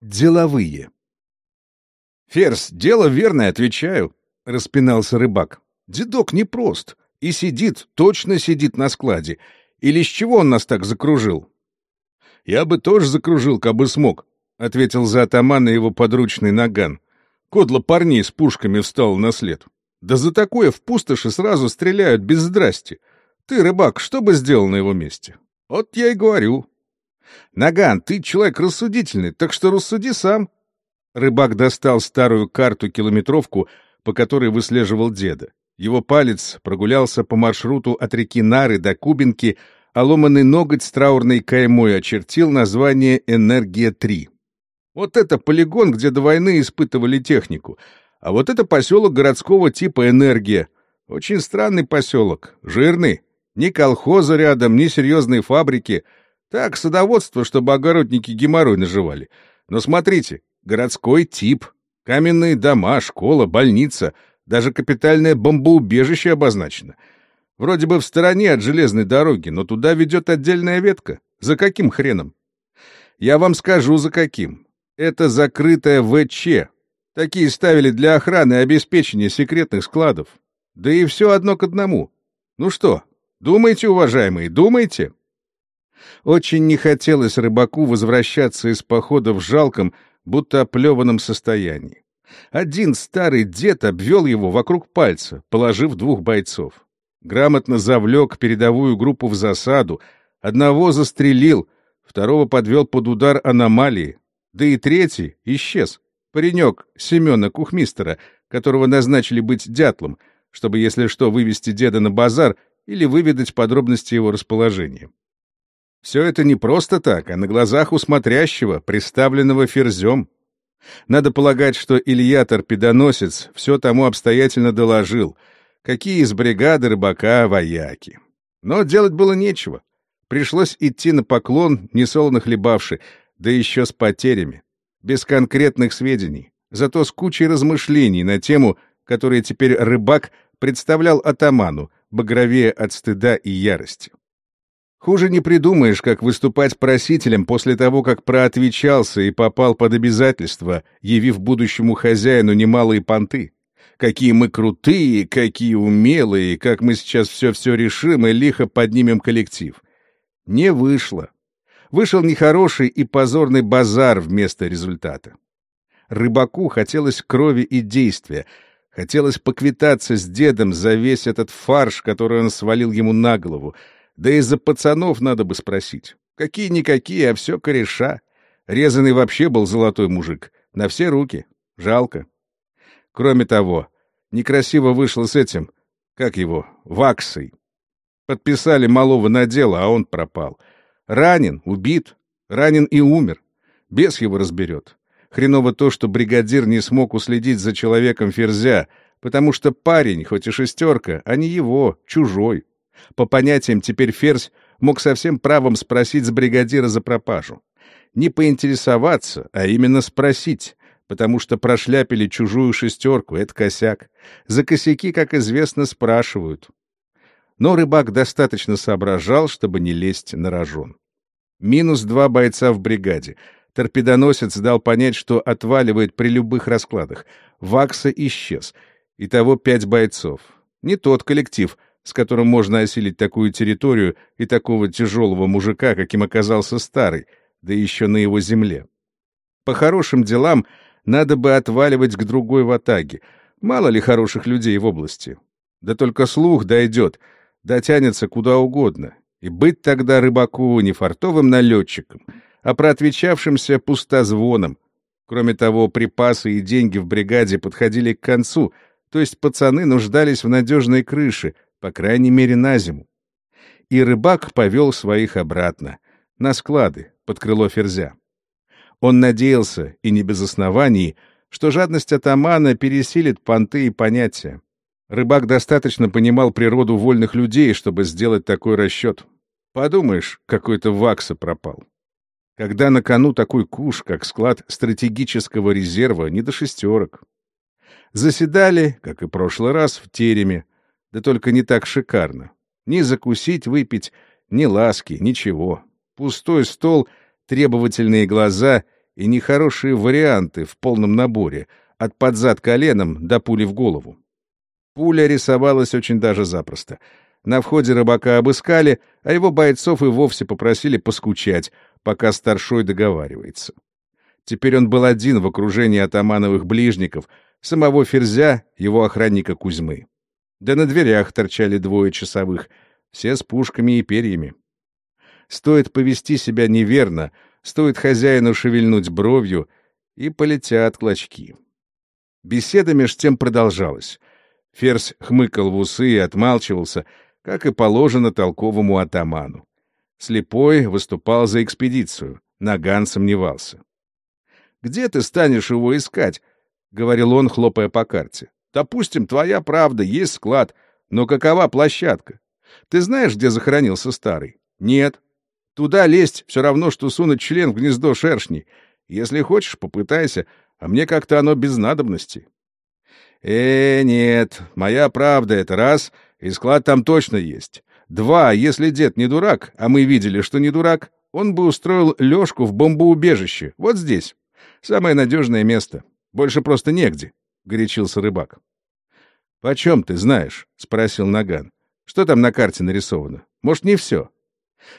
Деловые. «Ферзь, дело верное, отвечаю», — распинался рыбак. «Дедок непрост. И сидит, точно сидит на складе. Или с чего он нас так закружил?» «Я бы тоже закружил, кабы смог», — ответил за атамана его подручный наган. Кодло парней с пушками встал на след. «Да за такое в пустоши сразу стреляют без здрасти. Ты, рыбак, что бы сделал на его месте?» «Вот я и говорю». «Наган, ты человек рассудительный, так что рассуди сам». Рыбак достал старую карту-километровку, по которой выслеживал деда. Его палец прогулялся по маршруту от реки Нары до Кубинки, а ломанный ноготь с траурной каймой очертил название «Энергия-3». Вот это полигон, где до войны испытывали технику. А вот это поселок городского типа «Энергия». Очень странный поселок, жирный. Ни колхоза рядом, ни серьезной фабрики. Так, садоводство, чтобы огородники геморрой наживали. Но смотрите, городской тип. Каменные дома, школа, больница — даже капитальное бомбоубежище обозначено. Вроде бы в стороне от железной дороги, но туда ведет отдельная ветка. За каким хреном? Я вам скажу, за каким. Это закрытая ВЧ. Такие ставили для охраны и обеспечения секретных складов. Да и все одно к одному. Ну что, думайте, уважаемые, думайте? Очень не хотелось рыбаку возвращаться из похода в жалком, будто оплеванном состоянии. Один старый дед обвел его вокруг пальца, положив двух бойцов. Грамотно завлек передовую группу в засаду, одного застрелил, второго подвел под удар аномалии, да и третий исчез. Паренек Семена Кухмистера, которого назначили быть дятлом, чтобы, если что, вывести деда на базар или выведать подробности его расположения. Все это не просто так, а на глазах у смотрящего, представленного ферзем. Надо полагать, что Илья Торпедоносец все тому обстоятельно доложил, какие из бригады рыбака вояки. Но делать было нечего. Пришлось идти на поклон, несолоно хлебавши, да еще с потерями, без конкретных сведений, зато с кучей размышлений на тему, которые теперь рыбак представлял атаману, багровее от стыда и ярости. Хуже не придумаешь, как выступать просителем после того, как проотвечался и попал под обязательства, явив будущему хозяину немалые понты. Какие мы крутые, какие умелые, как мы сейчас все-все решим и лихо поднимем коллектив. Не вышло. Вышел нехороший и позорный базар вместо результата. Рыбаку хотелось крови и действия, хотелось поквитаться с дедом за весь этот фарш, который он свалил ему на голову, да и за пацанов надо бы спросить. Какие-никакие, а все кореша. Резанный вообще был золотой мужик. На все руки. Жалко. Кроме того, некрасиво вышло с этим, как его, ваксой. Подписали малого на дело, а он пропал. Ранен, убит, ранен и умер. Бес его разберет. Хреново то, что бригадир не смог уследить за человеком Ферзя, потому что парень, хоть и шестерка, а не его, чужой. По понятиям, теперь Ферзь мог со всем правом спросить с бригадира за пропажу. Не поинтересоваться, а именно спросить, потому что прошляпили чужую шестерку, это косяк. За косяки, как известно, спрашивают. Но рыбак достаточно соображал, чтобы не лезть на рожон. Минус два бойца в бригаде. Торпедоносец дал понять, что отваливает при любых раскладах. Вакса исчез. Итого пять бойцов. Не тот коллектив — с которым можно осилить такую территорию и такого тяжелого мужика, каким оказался старый, да еще на его земле. По хорошим делам надо бы отваливать к другой ватаге. Мало ли хороших людей в области. Да только слух дойдет, дотянется куда угодно. И быть тогда рыбаку не фартовым налетчиком, а проотвечавшимся пустозвоном. Кроме того, припасы и деньги в бригаде подходили к концу, то есть пацаны нуждались в надежной крыше — по крайней мере, на зиму. И рыбак повел своих обратно, на склады, под крыло ферзя. Он надеялся, и не без оснований, что жадность атамана пересилит понты и понятия. Рыбак достаточно понимал природу вольных людей, чтобы сделать такой расчет. Подумаешь, какой-то вакса пропал. Когда на кону такой куш, как склад стратегического резерва, не до шестерок. Заседали, как и прошлый раз, в тереме, да только не так шикарно. Ни закусить, выпить, ни ласки, ничего. Пустой стол, требовательные глаза и нехорошие варианты в полном наборе, от подзад коленом до пули в голову. Пуля рисовалась очень даже запросто. На входе рыбака обыскали, а его бойцов и вовсе попросили поскучать, пока старшой договаривается. Теперь он был один в окружении атамановых ближников, самого Ферзя, его охранника Кузьмы. Да на дверях торчали двое часовых, все с пушками и перьями. Стоит повести себя неверно, стоит хозяину шевельнуть бровью, и полетят клочки. Беседа меж тем продолжалась. Ферзь хмыкал в усы и отмалчивался, как и положено толковому атаману. Слепой выступал за экспедицию, Наган сомневался. «Где ты станешь его искать?» — говорил он, хлопая по карте. «Допустим, твоя правда, есть склад, но какова площадка? Ты знаешь, где захоронился старый? Нет. Туда лезть все равно, что сунуть член в гнездо шершней. Если хочешь, попытайся, а мне как-то оно без надобности». «Э, нет, моя правда — это раз, и склад там точно есть. Два, если дед не дурак, а мы видели, что не дурак, он бы устроил Лёшку в бомбоубежище, вот здесь. Самое надежное место. Больше просто негде», — горячился рыбак. «Почем ты знаешь?» — спросил Наган. «Что там на карте нарисовано? Может, не все?»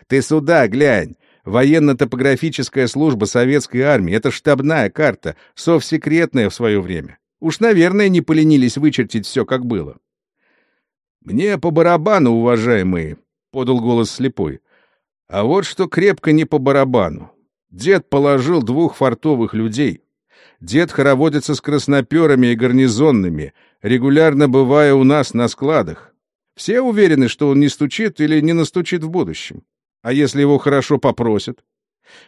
«Ты сюда глянь! Военно-топографическая служба советской армии — это штабная карта, совсекретная в свое время. Уж, наверное, не поленились вычертить все, как было. «Мне по барабану, уважаемые», — подал голос слепой. «А вот что крепко не по барабану. Дед положил двух фартовых людей. Дед хороводится с красноперами и гарнизонными, регулярно бывая у нас на складах. Все уверены, что он не стучит или не настучит в будущем. А если его хорошо попросят?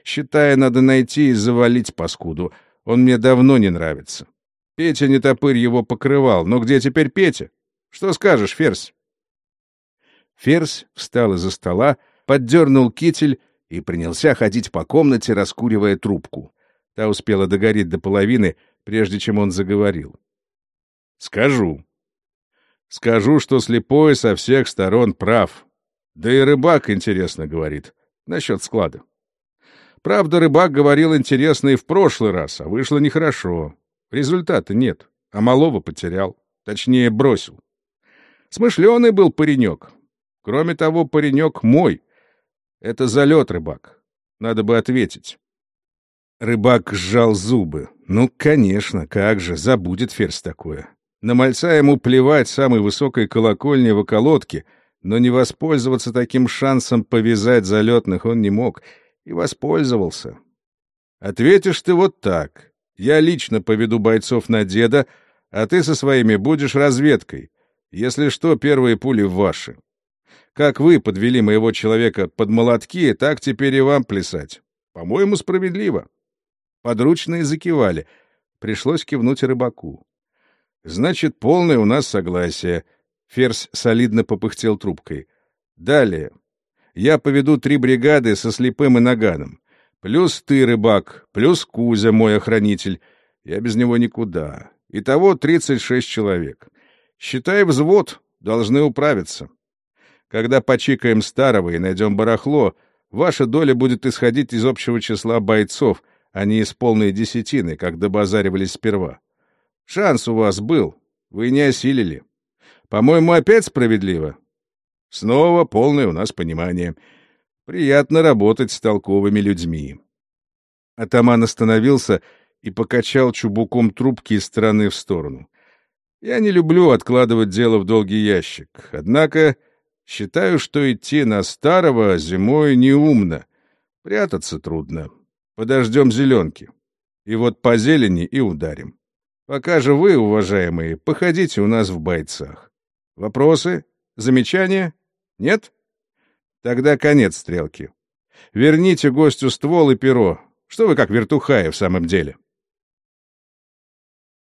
Считая, надо найти и завалить паскуду. Он мне давно не нравится. Петя не топырь его покрывал. Но где теперь Петя? Что скажешь, Ферзь? Ферзь встал из-за стола, поддернул китель и принялся ходить по комнате, раскуривая трубку. Та успела догореть до половины, прежде чем он заговорил. «Скажу. Скажу, что слепой со всех сторон прав. Да и рыбак интересно говорит. Насчет склада. Правда, рыбак говорил интересно и в прошлый раз, а вышло нехорошо. Результата нет, а малого потерял. Точнее, бросил. Смышленый был паренек. Кроме того, паренек мой. Это залет, рыбак. Надо бы ответить. Рыбак сжал зубы. Ну, конечно, как же, забудет ферзь такое. На мальца ему плевать самой высокой колокольни в околотке, но не воспользоваться таким шансом повязать залетных он не мог. И воспользовался. Ответишь ты вот так. Я лично поведу бойцов на деда, а ты со своими будешь разведкой. Если что, первые пули ваши. Как вы подвели моего человека под молотки, так теперь и вам плясать. По-моему, справедливо. Подручные закивали. Пришлось кивнуть рыбаку. Значит, полное у нас согласие. Ферзь солидно попыхтел трубкой. Далее. Я поведу три бригады со слепым и наганом. Плюс ты, рыбак, плюс Кузя, мой охранитель. Я без него никуда. Итого 36 человек. Считай взвод, должны управиться. Когда почикаем старого и найдем барахло, ваша доля будет исходить из общего числа бойцов, а не из полной десятины, как добазаривались сперва. Шанс у вас был, вы не осилили. По-моему, опять справедливо. Снова полное у нас понимание — Приятно работать с толковыми людьми. Атаман остановился и покачал чубуком трубки из стороны в сторону. Я не люблю откладывать дело в долгий ящик. Однако считаю, что идти на старого зимой неумно. Прятаться трудно. Подождем зеленки. И вот по зелени и ударим. Пока же вы, уважаемые, походите у нас в бойцах. Вопросы? Замечания? Нет? Тогда конец стрелки. Верните гостю ствол и перо. Что вы как вертухаи в самом деле?